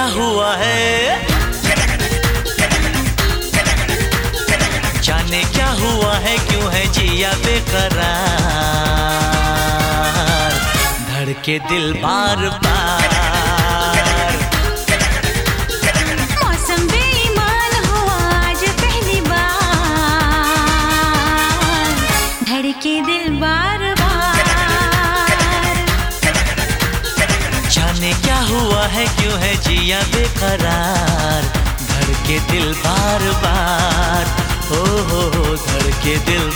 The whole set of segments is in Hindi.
क्या हुआ है? जाने क्या हुआ है, क्यों है जिया बेकरार? धड़के दिल बार बार। जाने क्या हुआ है, क्यों है जिया बेकरार? धड़के दिल बार बार। ओ हो हो धड़के दिल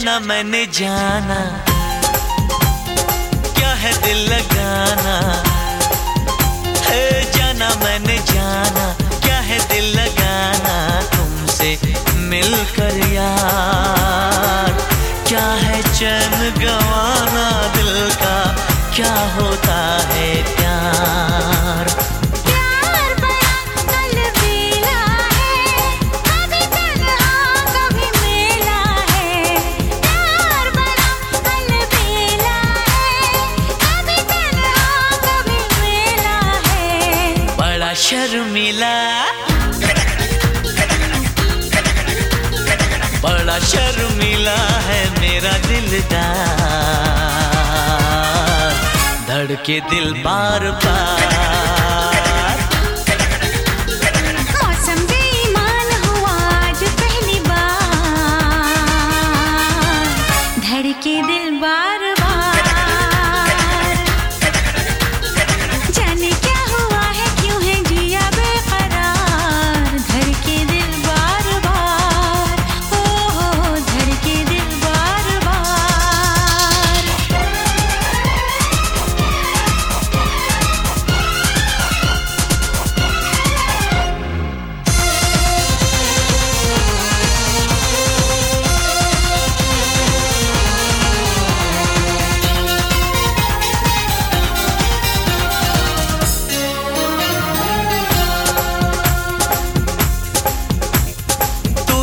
जाना मैंने जाना। क्या है दिल लगाना? है जाना मैंने जाना। क्या है दिल लगाना? तुमसे मिलकर यार। क्या है चैन गवाना दिल का? क्या होता है प्यार? शर्मिला बड़ा शर्मिला है मेरा दिल दिलदार। धड़के दिल बार बार।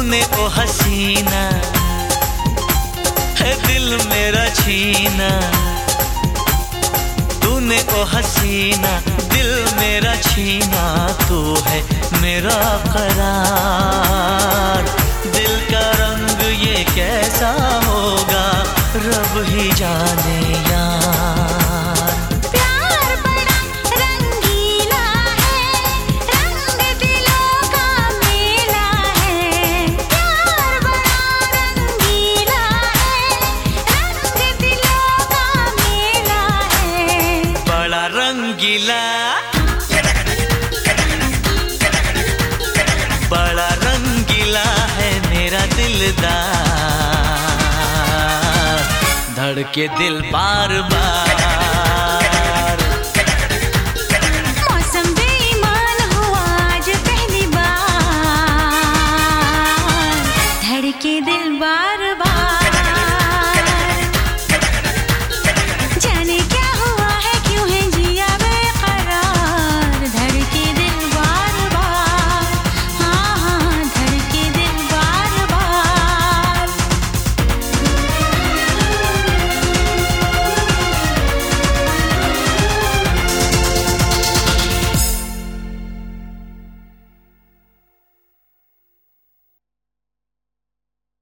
तूने ओ हसीना है दिल मेरा छीना। तूने ओ हसीना, दिल मेरा छीना, तू है मेरा करार। दिल का रंग ये कैसा होगा, रब ही जाने यार रंगीला। बड़ा रंगीला है मेरा दिलदार। धड़के दिल बार बार।